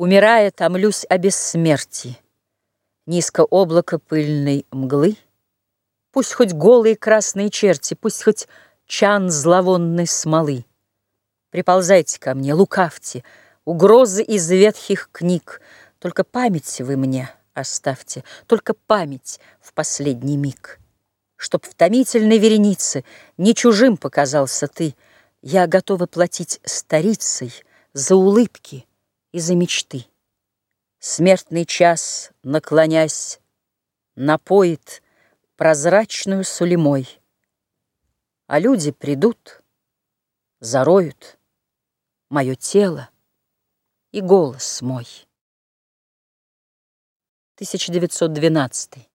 Умирая, томлюсь о бессмертии. Низко облако пыльной мглы. Пусть хоть голые красные черти, Пусть хоть чан зловонной смолы. Приползайте ко мне, лукавьте, Угрозы из ветхих книг, Только память вы мне оставьте, Только память в последний миг. Чтоб в томительной веренице Не чужим показался ты, Я готова платить старицей За улыбки, и за мечты. Смертный час, наклонясь, напоит прозрачную сулемой, А люди придут, зароют мое тело и голос мой. 1912